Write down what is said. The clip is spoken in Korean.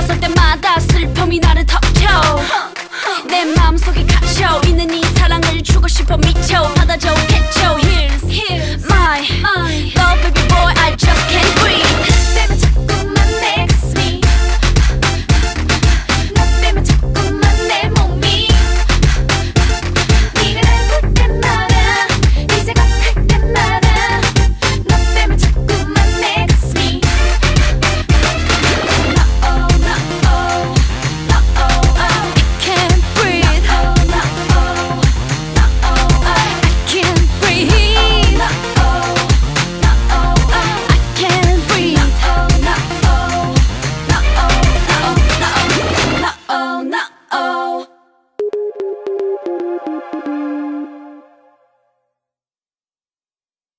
네가 돌아설 때마다 슬픔이 나를 덮쳐. 내 마음속에 갇혀 있는 이 사랑을 주고 싶어 미쳐.